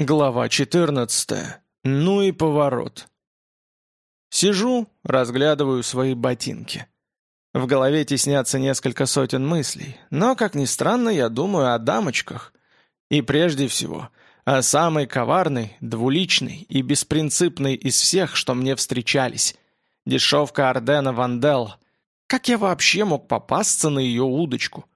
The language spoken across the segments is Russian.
Глава 14. Ну и поворот. Сижу, разглядываю свои ботинки. В голове теснятся несколько сотен мыслей, но, как ни странно, я думаю о дамочках. И прежде всего, о самой коварной, двуличной и беспринципной из всех, что мне встречались. Дешевка Ордена Вандел. Как я вообще мог попасться на ее удочку?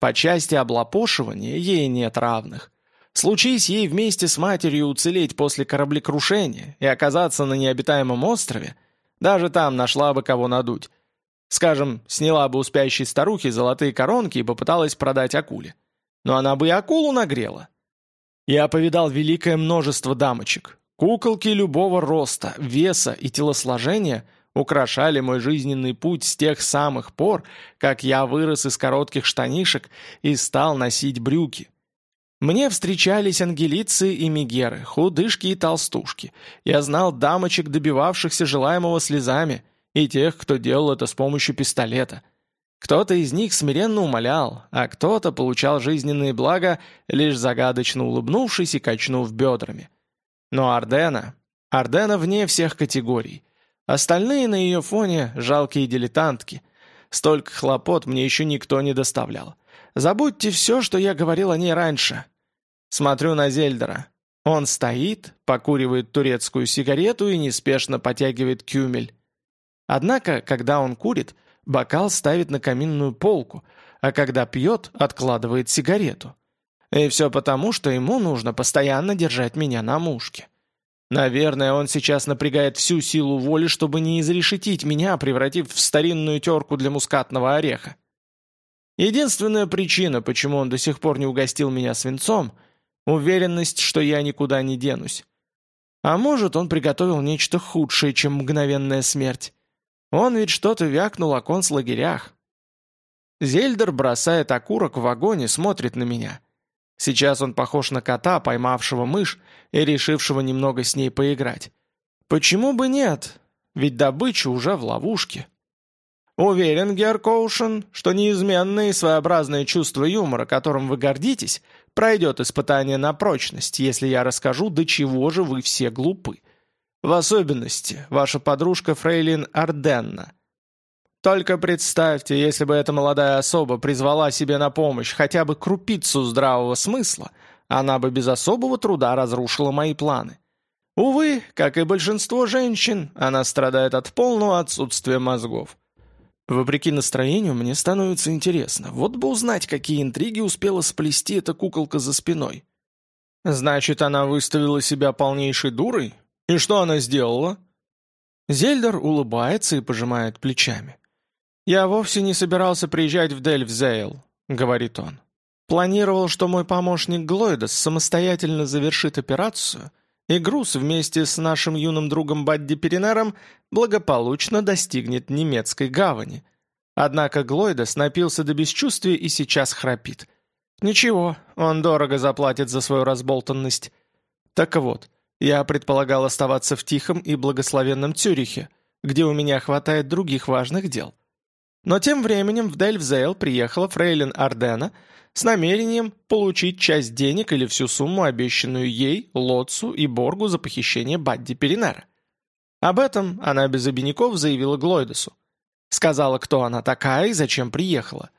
По части облапошивания ей нет равных. Случись ей вместе с матерью уцелеть после кораблекрушения и оказаться на необитаемом острове, даже там нашла бы кого надуть. Скажем, сняла бы у спящей старухи золотые коронки и попыталась продать акуле. Но она бы и акулу нагрела. Я повидал великое множество дамочек. Куколки любого роста, веса и телосложения украшали мой жизненный путь с тех самых пор, как я вырос из коротких штанишек и стал носить брюки. Мне встречались ангелицы и мегеры, худышки и толстушки. Я знал дамочек, добивавшихся желаемого слезами, и тех, кто делал это с помощью пистолета. Кто-то из них смиренно умолял, а кто-то получал жизненные блага, лишь загадочно улыбнувшись и качнув бедрами. Но Ардена... Ардена вне всех категорий. Остальные на ее фоне — жалкие дилетантки. Столько хлопот мне еще никто не доставлял. Забудьте все, что я говорил о ней раньше. Смотрю на Зельдера. Он стоит, покуривает турецкую сигарету и неспешно потягивает кюмель. Однако, когда он курит, бокал ставит на каминную полку, а когда пьет, откладывает сигарету. И все потому, что ему нужно постоянно держать меня на мушке. Наверное, он сейчас напрягает всю силу воли, чтобы не изрешетить меня, превратив в старинную терку для мускатного ореха. Единственная причина, почему он до сих пор не угостил меня свинцом — уверенность, что я никуда не денусь. А может, он приготовил нечто худшее, чем мгновенная смерть. Он ведь что-то вякнул о концлагерях. Зельдер бросает окурок в вагоне, и смотрит на меня. Сейчас он похож на кота, поймавшего мышь и решившего немного с ней поиграть. Почему бы нет? Ведь добыча уже в ловушке. Уверен, Гер Коушен, что неизменное и своеобразное чувство юмора, которым вы гордитесь, пройдет испытание на прочность, если я расскажу, до чего же вы все глупы. В особенности, ваша подружка Фрейлин Арденна. Только представьте, если бы эта молодая особа призвала себе на помощь хотя бы крупицу здравого смысла, она бы без особого труда разрушила мои планы. Увы, как и большинство женщин, она страдает от полного отсутствия мозгов. Вопреки настроению, мне становится интересно. Вот бы узнать, какие интриги успела сплести эта куколка за спиной. Значит, она выставила себя полнейшей дурой? И что она сделала? Зельдер улыбается и пожимает плечами. «Я вовсе не собирался приезжать в Дельфзейл», — говорит он. «Планировал, что мой помощник Глойдас самостоятельно завершит операцию — и груз вместе с нашим юным другом Бадди Перенером благополучно достигнет немецкой гавани. Однако Глойда напился до бесчувствия и сейчас храпит. Ничего, он дорого заплатит за свою разболтанность. Так вот, я предполагал оставаться в тихом и благословенном Цюрихе, где у меня хватает других важных дел. Но тем временем в Дельвзейл приехала фрейлин Ардена с намерением получить часть денег или всю сумму, обещанную ей, Лотсу и Боргу за похищение Бадди Перинера. Об этом она без обиняков заявила Глойдесу. Сказала, кто она такая и зачем приехала.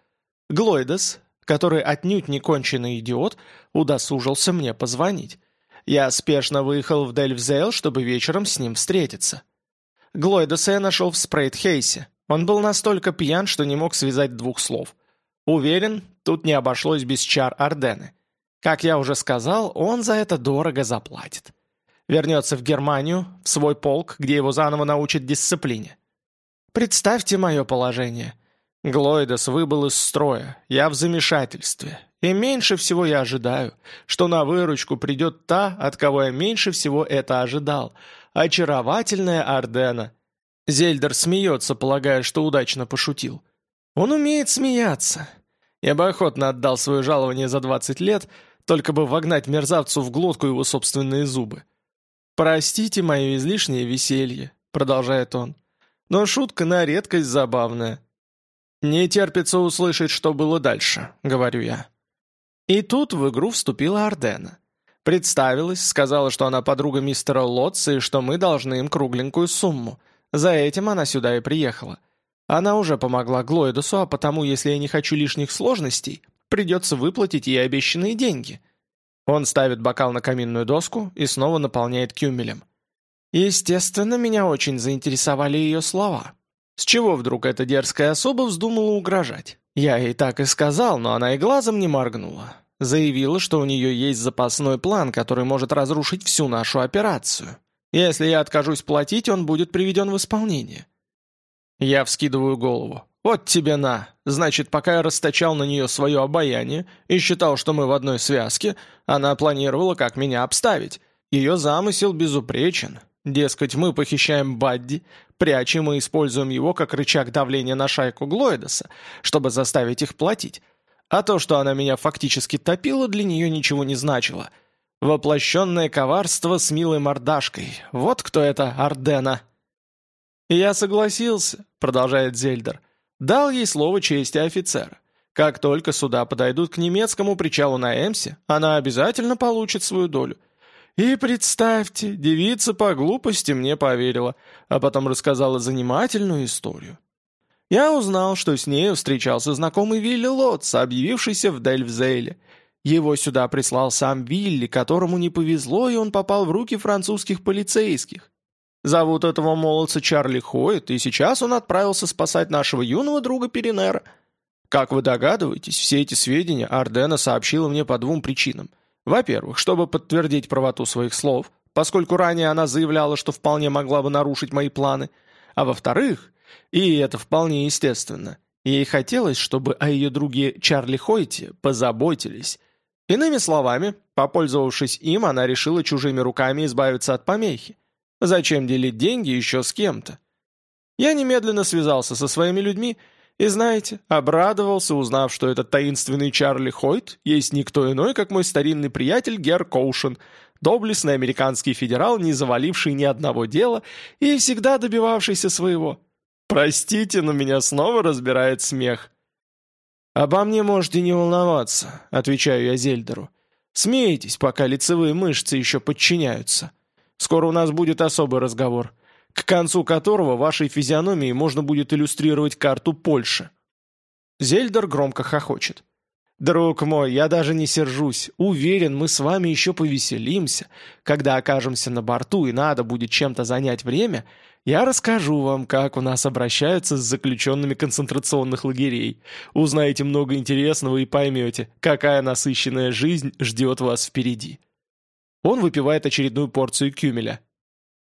Глойдес, который отнюдь не конченый идиот, удосужился мне позвонить. Я спешно выехал в Дельвзейл, чтобы вечером с ним встретиться. Глойдеса я нашел в Спрейтхейсе. Он был настолько пьян, что не мог связать двух слов. Уверен, тут не обошлось без чар Ордены. Как я уже сказал, он за это дорого заплатит. Вернется в Германию, в свой полк, где его заново научат дисциплине. Представьте мое положение. Глойдос выбыл из строя, я в замешательстве. И меньше всего я ожидаю, что на выручку придет та, от кого я меньше всего это ожидал. Очаровательная Ордена, Зельдер смеется, полагая, что удачно пошутил. Он умеет смеяться. Я бы охотно отдал свое жалование за 20 лет, только бы вогнать мерзавцу в глотку его собственные зубы. «Простите мое излишнее веселье», — продолжает он. «Но шутка на редкость забавная». «Не терпится услышать, что было дальше», — говорю я. И тут в игру вступила Ардена. Представилась, сказала, что она подруга мистера Лотца и что мы должны им кругленькую сумму — за этим она сюда и приехала. Она уже помогла Глоидусу, а потому, если я не хочу лишних сложностей, придется выплатить ей обещанные деньги. Он ставит бокал на каминную доску и снова наполняет кюмелем. Естественно, меня очень заинтересовали ее слова. С чего вдруг эта дерзкая особа вздумала угрожать? Я ей так и сказал, но она и глазом не моргнула. Заявила, что у нее есть запасной план, который может разрушить всю нашу операцию. Если я откажусь платить, он будет приведен в исполнение. Я вскидываю голову. Вот тебе на. Значит, пока я расточал на нее свое обаяние и считал, что мы в одной связке, она планировала, как меня обставить. Ее замысел безупречен. Дескать, мы похищаем Бадди, прячем и используем его как рычаг давления на шайку Глойдоса, чтобы заставить их платить. А то, что она меня фактически топила, для нее ничего не значило — Воплощенное коварство с милой мордашкой. Вот кто это Ардена. «Я согласился», — продолжает Зельдер. «Дал ей слово чести офицера. Как только суда подойдут к немецкому причалу на Эмсе, она обязательно получит свою долю. И представьте, девица по глупости мне поверила, а потом рассказала занимательную историю. Я узнал, что с нею встречался знакомый Вилли Лотс, объявившийся в Дельфзейле, его сюда прислал сам Вилли, которому не повезло, и он попал в руки французских полицейских. Зовут этого молодца Чарли Хойт, и сейчас он отправился спасать нашего юного друга Перенера. Как вы догадываетесь, все эти сведения Ардена сообщила мне по двум причинам. Во-первых, чтобы подтвердить правоту своих слов, поскольку ранее она заявляла, что вполне могла бы нарушить мои планы. А во-вторых, и это вполне естественно, ей хотелось, чтобы о ее друге Чарли Хойте позаботились, Иными словами, попользовавшись им, она решила чужими руками избавиться от помехи. Зачем делить деньги еще с кем-то? Я немедленно связался со своими людьми и, знаете, обрадовался, узнав, что этот таинственный Чарли Хойт есть никто иной, как мой старинный приятель Гер Коушен, доблестный американский федерал, не заваливший ни одного дела и всегда добивавшийся своего. Простите, но меня снова разбирает смех. «Обо мне можете не волноваться», — отвечаю я Зельдеру. «Смеетесь, пока лицевые мышцы еще подчиняются. Скоро у нас будет особый разговор, к концу которого вашей физиономии можно будет иллюстрировать карту Польши». Зельдер громко хохочет. «Друг мой, я даже не сержусь. Уверен, мы с вами еще повеселимся. Когда окажемся на борту и надо будет чем-то занять время, я расскажу вам, как у нас обращаются с заключенными концентрационных лагерей. Узнаете много интересного и поймете, какая насыщенная жизнь ждет вас впереди. Он выпивает очередную порцию кюмеля.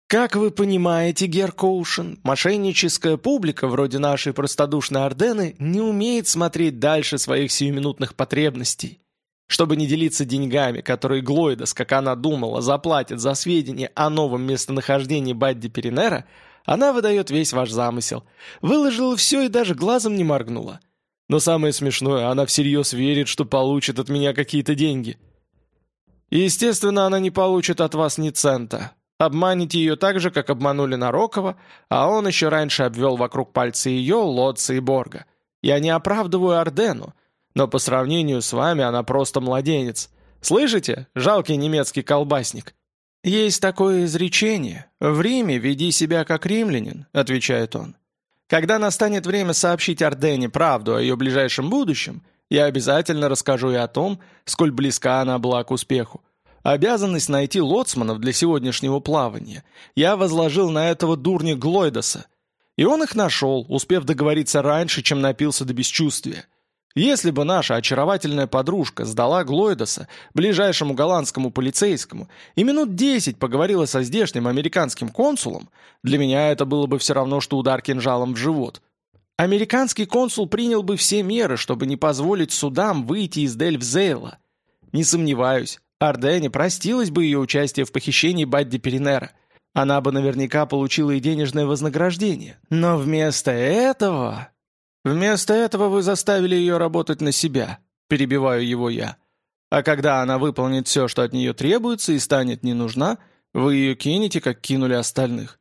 Как вы понимаете, Гер Коушен, мошенническая публика, вроде нашей простодушной Ордены, не умеет смотреть дальше своих сиюминутных потребностей. Чтобы не делиться деньгами, которые Глойдас, как она думала, заплатит за сведения о новом местонахождении Бадди Перенера, она выдает весь ваш замысел. Выложила все и даже глазом не моргнула. Но самое смешное, она всерьез верит, что получит от меня какие-то деньги. И, естественно, она не получит от вас ни цента. Обманите ее так же, как обманули Нарокова, а он еще раньше обвел вокруг пальца ее, Лодца и Борга. Я не оправдываю Ордену, но по сравнению с вами она просто младенец. Слышите, жалкий немецкий колбасник? «Есть такое изречение. В Риме веди себя как римлянин», — отвечает он. «Когда настанет время сообщить Ордене правду о ее ближайшем будущем, я обязательно расскажу и о том, сколь близка она была к успеху. Обязанность найти лоцманов для сегодняшнего плавания я возложил на этого дурня Глойдоса. И он их нашел, успев договориться раньше, чем напился до бесчувствия. Если бы наша очаровательная подружка сдала Глойдоса ближайшему голландскому полицейскому и минут десять поговорила со здешним американским консулом, для меня это было бы все равно, что удар кинжалом в живот. Американский консул принял бы все меры, чтобы не позволить судам выйти из Дельфзейла. Не сомневаюсь, Ардене простилась бы ее участие в похищении Бадди Перенера. Она бы наверняка получила и денежное вознаграждение. Но вместо этого... «Вместо этого вы заставили ее работать на себя», — перебиваю его я. «А когда она выполнит все, что от нее требуется и станет не нужна, вы ее кинете, как кинули остальных».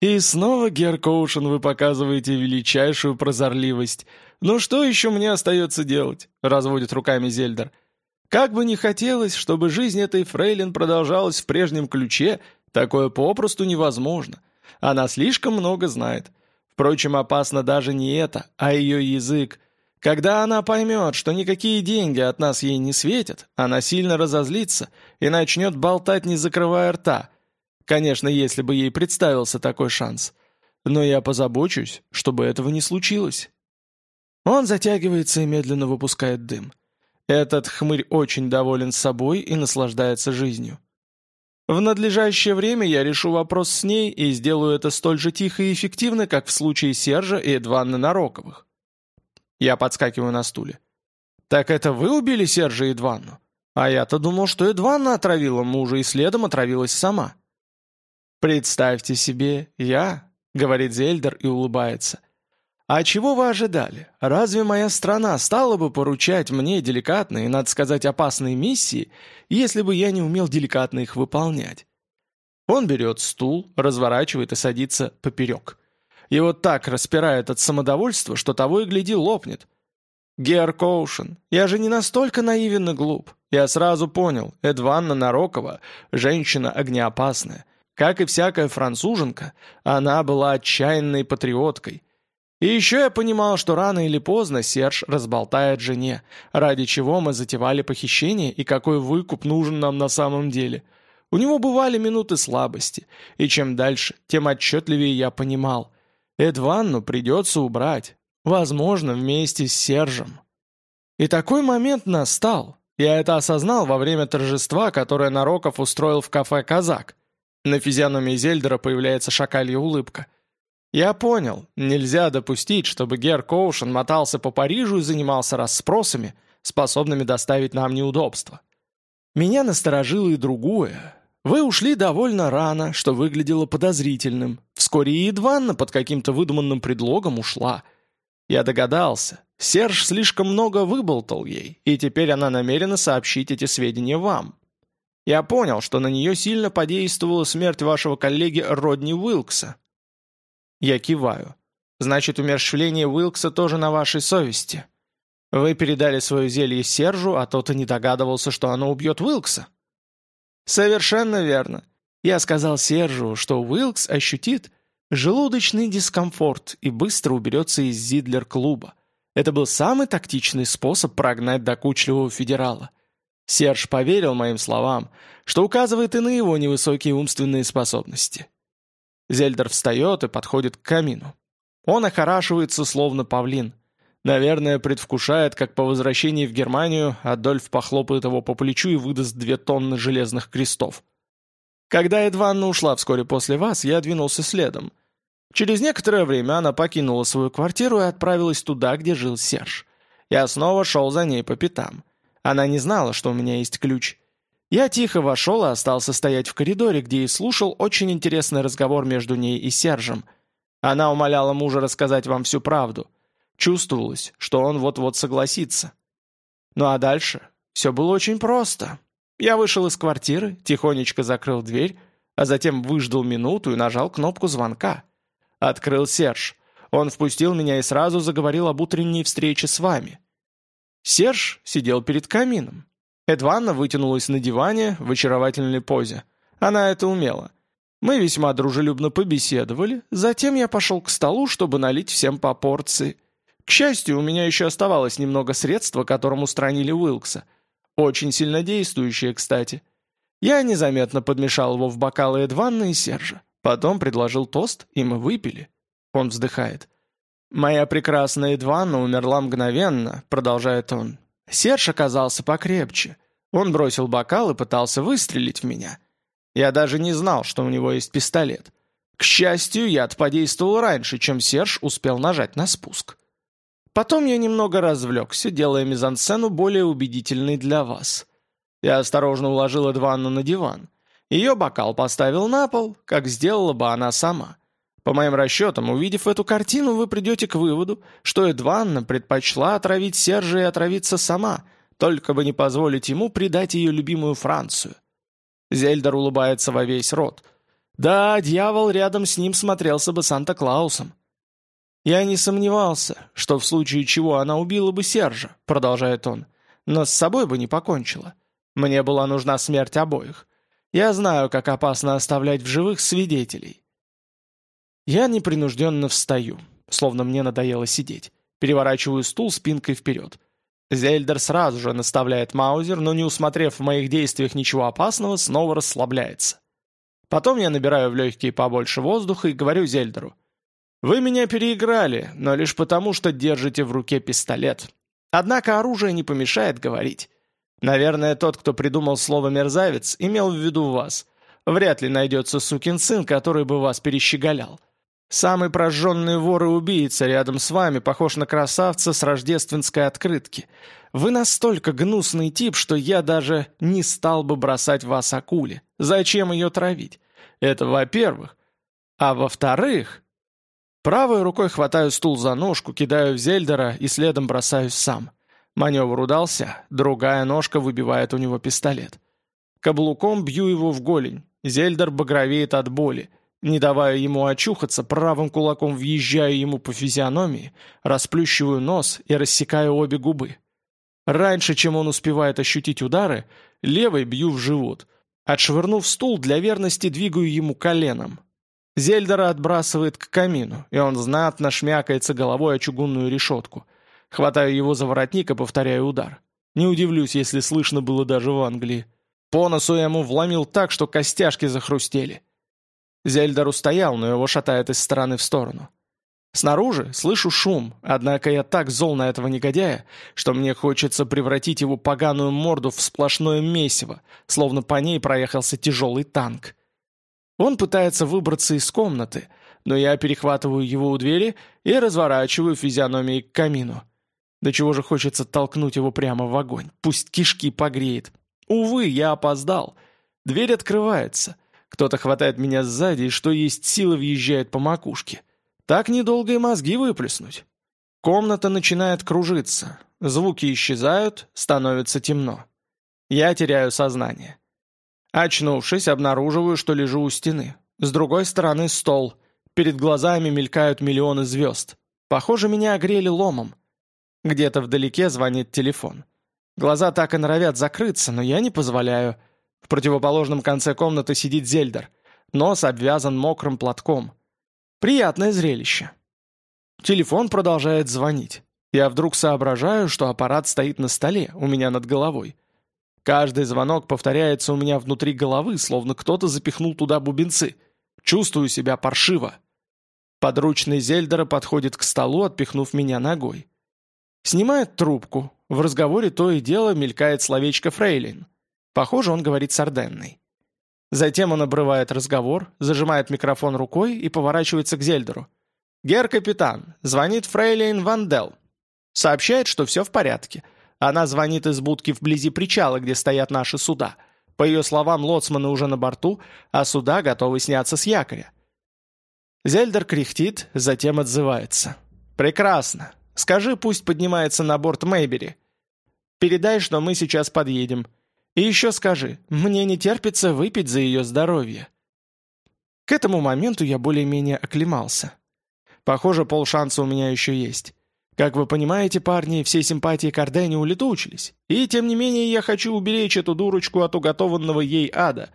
«И снова, Геркоушен, вы показываете величайшую прозорливость. Ну что еще мне остается делать?» — разводит руками Зельдер. «Как бы ни хотелось, чтобы жизнь этой фрейлин продолжалась в прежнем ключе, такое попросту невозможно. Она слишком много знает». Впрочем, опасно даже не это, а ее язык. Когда она поймет, что никакие деньги от нас ей не светят, она сильно разозлится и начнет болтать, не закрывая рта. Конечно, если бы ей представился такой шанс. Но я позабочусь, чтобы этого не случилось. Он затягивается и медленно выпускает дым. Этот хмырь очень доволен собой и наслаждается жизнью. В надлежащее время я решу вопрос с ней и сделаю это столь же тихо и эффективно, как в случае Сержа и Эдванны Нароковых. Я подскакиваю на стуле. «Так это вы убили Сержа и Эдванну? А я-то думал, что Эдванна отравила мужа и следом отравилась сама». «Представьте себе, я», — говорит Зельдер и улыбается, — а чего вы ожидали? Разве моя страна стала бы поручать мне деликатные, надо сказать, опасные миссии, если бы я не умел деликатно их выполнять? Он берет стул, разворачивает и садится поперек. Его так распирает от самодовольства, что того и гляди лопнет. Гер Коушен, я же не настолько наивен и глуп. Я сразу понял, Эдванна Нарокова – женщина огнеопасная. Как и всякая француженка, она была отчаянной патриоткой – и еще я понимал, что рано или поздно Серж разболтает жене, ради чего мы затевали похищение и какой выкуп нужен нам на самом деле. У него бывали минуты слабости, и чем дальше, тем отчетливее я понимал. Эдванну придется убрать, возможно, вместе с Сержем. И такой момент настал. Я это осознал во время торжества, которое Нароков устроил в кафе «Казак». На физиономии Зельдера появляется шакалья улыбка – я понял, нельзя допустить, чтобы Гер Коушен мотался по Парижу и занимался расспросами, способными доставить нам неудобства. Меня насторожило и другое. Вы ушли довольно рано, что выглядело подозрительным. Вскоре и Идванна под каким-то выдуманным предлогом ушла. Я догадался. Серж слишком много выболтал ей, и теперь она намерена сообщить эти сведения вам. Я понял, что на нее сильно подействовала смерть вашего коллеги Родни Уилкса, я киваю. Значит, умерщвление Уилкса тоже на вашей совести. Вы передали свое зелье Сержу, а тот и не догадывался, что оно убьет Уилкса. Совершенно верно. Я сказал Сержу, что Уилкс ощутит желудочный дискомфорт и быстро уберется из Зидлер-клуба. Это был самый тактичный способ прогнать докучливого федерала. Серж поверил моим словам, что указывает и на его невысокие умственные способности. Зельдер встает и подходит к камину. Он охорашивается, словно павлин. Наверное, предвкушает, как по возвращении в Германию Адольф похлопает его по плечу и выдаст две тонны железных крестов. Когда Эдванна ушла вскоре после вас, я двинулся следом. Через некоторое время она покинула свою квартиру и отправилась туда, где жил Серж. Я снова шел за ней по пятам. Она не знала, что у меня есть ключ. Я тихо вошел и остался стоять в коридоре, где и слушал очень интересный разговор между ней и Сержем. Она умоляла мужа рассказать вам всю правду. Чувствовалось, что он вот-вот согласится. Ну а дальше все было очень просто. Я вышел из квартиры, тихонечко закрыл дверь, а затем выждал минуту и нажал кнопку звонка. Открыл Серж. Он впустил меня и сразу заговорил об утренней встрече с вами. Серж сидел перед камином. Эдванна вытянулась на диване в очаровательной позе. Она это умела. Мы весьма дружелюбно побеседовали, затем я пошел к столу, чтобы налить всем по порции. К счастью, у меня еще оставалось немного средства, которым устранили Уилкса. Очень сильно действующее, кстати. Я незаметно подмешал его в бокалы Эдванна и Сержа. Потом предложил тост, и мы выпили. Он вздыхает. «Моя прекрасная Эдванна умерла мгновенно», — продолжает он. Серж оказался покрепче. Он бросил бокал и пытался выстрелить в меня. Я даже не знал, что у него есть пистолет. К счастью, яд подействовал раньше, чем Серж успел нажать на спуск. Потом я немного развлекся, делая мизансцену более убедительной для вас. Я осторожно уложил Эдванну на диван. Ее бокал поставил на пол, как сделала бы она сама. По моим расчетам, увидев эту картину, вы придете к выводу, что Эдванна предпочла отравить Сержа и отравиться сама – только бы не позволить ему предать ее любимую Францию. Зельдер улыбается во весь рот. Да, дьявол рядом с ним смотрелся бы Санта-Клаусом. «Я не сомневался, что в случае чего она убила бы Сержа», — продолжает он, — «но с собой бы не покончила. Мне была нужна смерть обоих. Я знаю, как опасно оставлять в живых свидетелей». Я непринужденно встаю, словно мне надоело сидеть. Переворачиваю стул спинкой вперед. Зельдер сразу же наставляет маузер, но не усмотрев в моих действиях ничего опасного, снова расслабляется. Потом я набираю в легкие побольше воздуха и говорю Зельдеру. «Вы меня переиграли, но лишь потому, что держите в руке пистолет. Однако оружие не помешает говорить. Наверное, тот, кто придумал слово «мерзавец», имел в виду вас. Вряд ли найдется сукин сын, который бы вас перещеголял. Самый прожженный вор и убийца рядом с вами похож на красавца с рождественской открытки. Вы настолько гнусный тип, что я даже не стал бы бросать вас акуле. Зачем ее травить? Это во-первых. А во-вторых... Правой рукой хватаю стул за ножку, кидаю в Зельдера и следом бросаюсь сам. Маневр удался, другая ножка выбивает у него пистолет. Каблуком бью его в голень. Зельдер багровеет от боли. Не давая ему очухаться, правым кулаком въезжаю ему по физиономии, расплющиваю нос и рассекаю обе губы. Раньше, чем он успевает ощутить удары, левой бью в живот. Отшвырнув стул, для верности двигаю ему коленом. Зельдера отбрасывает к камину, и он знатно шмякается головой о чугунную решетку. Хватаю его за воротник и повторяю удар. Не удивлюсь, если слышно было даже в Англии. По носу я ему вломил так, что костяшки захрустели. Зельдар устоял, но его шатает из стороны в сторону. Снаружи слышу шум, однако я так зол на этого негодяя, что мне хочется превратить его поганую морду в сплошное месиво, словно по ней проехался тяжелый танк. Он пытается выбраться из комнаты, но я перехватываю его у двери и разворачиваю физиономией к камину. До чего же хочется толкнуть его прямо в огонь, пусть кишки погреет. Увы, я опоздал. Дверь открывается — кто-то хватает меня сзади и, что есть силы, въезжает по макушке. Так недолго и мозги выплеснуть. Комната начинает кружиться. Звуки исчезают, становится темно. Я теряю сознание. Очнувшись, обнаруживаю, что лежу у стены. С другой стороны стол. Перед глазами мелькают миллионы звезд. Похоже, меня огрели ломом. Где-то вдалеке звонит телефон. Глаза так и норовят закрыться, но я не позволяю. В противоположном конце комнаты сидит Зельдер. Нос обвязан мокрым платком. Приятное зрелище. Телефон продолжает звонить. Я вдруг соображаю, что аппарат стоит на столе, у меня над головой. Каждый звонок повторяется у меня внутри головы, словно кто-то запихнул туда бубенцы. Чувствую себя паршиво. Подручный Зельдера подходит к столу, отпихнув меня ногой. Снимает трубку. В разговоре то и дело мелькает словечко «фрейлин». Похоже, он говорит с Орденной. Затем он обрывает разговор, зажимает микрофон рукой и поворачивается к Зельдеру. «Гер-капитан, звонит фрейлейн Вандел. Сообщает, что все в порядке. Она звонит из будки вблизи причала, где стоят наши суда. По ее словам, лоцманы уже на борту, а суда готовы сняться с якоря». Зельдер кряхтит, затем отзывается. «Прекрасно. Скажи, пусть поднимается на борт Мейбери. Передай, что мы сейчас подъедем». И еще скажи, мне не терпится выпить за ее здоровье». К этому моменту я более-менее оклемался. Похоже, полшанса у меня еще есть. Как вы понимаете, парни, все симпатии Кардени улетучились. И, тем не менее, я хочу уберечь эту дурочку от уготованного ей ада.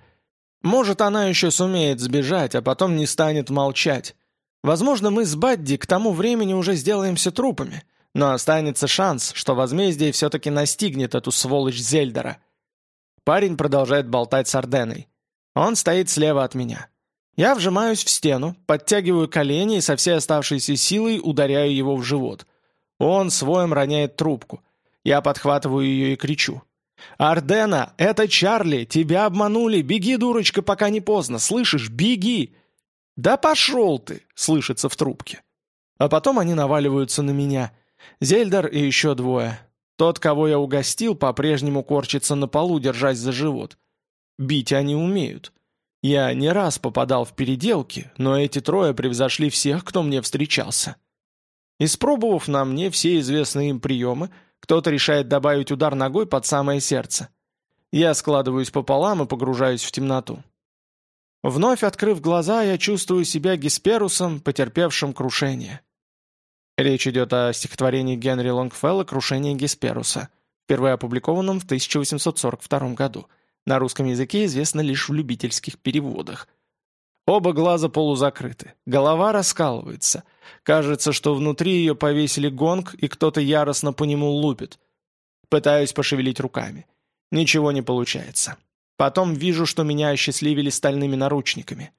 Может, она еще сумеет сбежать, а потом не станет молчать. Возможно, мы с Бадди к тому времени уже сделаемся трупами. Но останется шанс, что возмездие все-таки настигнет эту сволочь Зельдера. Парень продолжает болтать с Орденой. Он стоит слева от меня. Я вжимаюсь в стену, подтягиваю колени и со всей оставшейся силой ударяю его в живот. Он своим роняет трубку. Я подхватываю ее и кричу. «Ардена, это Чарли! Тебя обманули! Беги, дурочка, пока не поздно! Слышишь, беги!» «Да пошел ты!» — слышится в трубке. А потом они наваливаются на меня. Зельдар и еще двое. Тот, кого я угостил, по-прежнему корчится на полу, держась за живот. Бить они умеют. Я не раз попадал в переделки, но эти трое превзошли всех, кто мне встречался. Испробовав на мне все известные им приемы, кто-то решает добавить удар ногой под самое сердце. Я складываюсь пополам и погружаюсь в темноту. Вновь открыв глаза, я чувствую себя Гесперусом, потерпевшим крушение. Речь идет о стихотворении Генри Лонгфелла «Крушение Гесперуса», впервые опубликованном в 1842 году. На русском языке известно лишь в любительских переводах. Оба глаза полузакрыты, голова раскалывается. Кажется, что внутри ее повесили гонг, и кто-то яростно по нему лупит. Пытаюсь пошевелить руками. Ничего не получается. Потом вижу, что меня осчастливили стальными наручниками.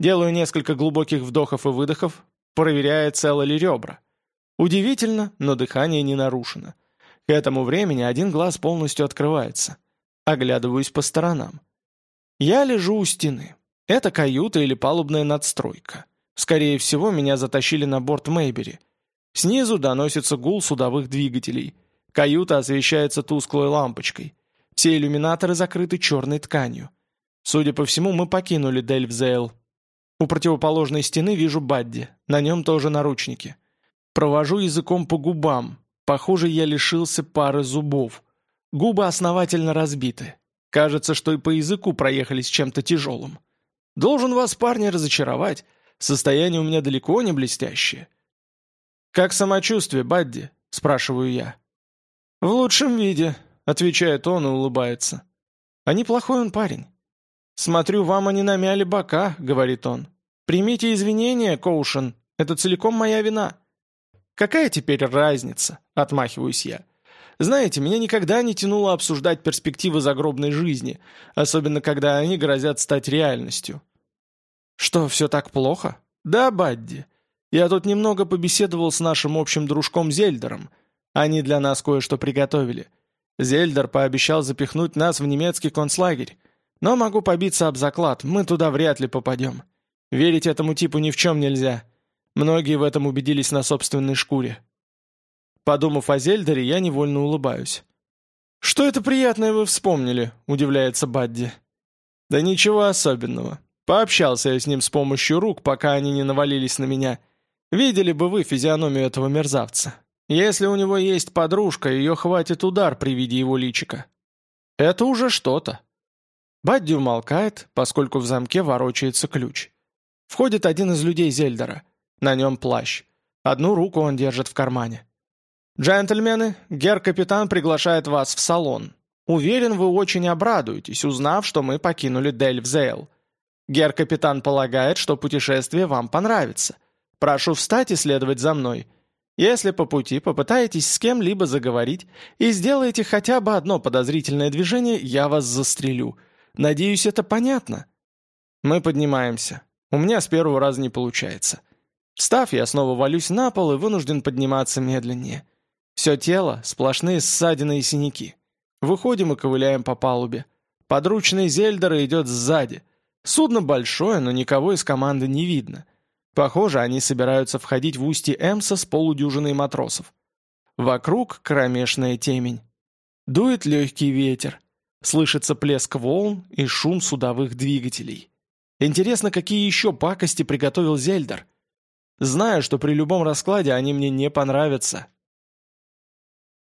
Делаю несколько глубоких вдохов и выдохов, проверяя, целы ли ребра. Удивительно, но дыхание не нарушено. К этому времени один глаз полностью открывается. Оглядываюсь по сторонам. Я лежу у стены. Это каюта или палубная надстройка. Скорее всего, меня затащили на борт Мейбери. Снизу доносится гул судовых двигателей. Каюта освещается тусклой лампочкой. Все иллюминаторы закрыты черной тканью. Судя по всему, мы покинули Дельвзейл. У противоположной стены вижу Бадди. На нем тоже наручники. Провожу языком по губам. Похоже, я лишился пары зубов. Губы основательно разбиты. Кажется, что и по языку проехались чем-то тяжелым. Должен вас, парни, разочаровать. Состояние у меня далеко не блестящее. «Как самочувствие, Бадди?» – спрашиваю я. «В лучшем виде», – отвечает он и улыбается. «А неплохой он парень». «Смотрю, вам они намяли бока», — говорит он. «Примите извинения, Коушен, это целиком моя вина. «Какая теперь разница?» — отмахиваюсь я. «Знаете, меня никогда не тянуло обсуждать перспективы загробной жизни, особенно когда они грозят стать реальностью». «Что, все так плохо?» «Да, Бадди. Я тут немного побеседовал с нашим общим дружком Зельдером. Они для нас кое-что приготовили. Зельдер пообещал запихнуть нас в немецкий концлагерь. Но могу побиться об заклад, мы туда вряд ли попадем. Верить этому типу ни в чем нельзя. Многие в этом убедились на собственной шкуре. Подумав о Зельдере, я невольно улыбаюсь. «Что это приятное вы вспомнили?» – удивляется Бадди. «Да ничего особенного. Пообщался я с ним с помощью рук, пока они не навалились на меня. Видели бы вы физиономию этого мерзавца. Если у него есть подружка, ее хватит удар при виде его личика. Это уже что-то». Бадди умолкает, поскольку в замке ворочается ключ. Входит один из людей Зельдера – на нем плащ. Одну руку он держит в кармане. «Джентльмены, гер-капитан приглашает вас в салон. Уверен, вы очень обрадуетесь, узнав, что мы покинули Дельвзейл. Гер-капитан полагает, что путешествие вам понравится. Прошу встать и следовать за мной. Если по пути попытаетесь с кем-либо заговорить и сделаете хотя бы одно подозрительное движение, я вас застрелю. Надеюсь, это понятно?» Мы поднимаемся. У меня с первого раза не получается. Встав, я снова валюсь на пол и вынужден подниматься медленнее. Все тело — сплошные ссадины и синяки. Выходим и ковыляем по палубе. Подручный Зельдера идет сзади. Судно большое, но никого из команды не видно. Похоже, они собираются входить в устье Эмса с полудюжиной матросов. Вокруг кромешная темень. Дует легкий ветер. Слышится плеск волн и шум судовых двигателей. Интересно, какие еще пакости приготовил Зельдер — Знаю, что при любом раскладе они мне не понравятся.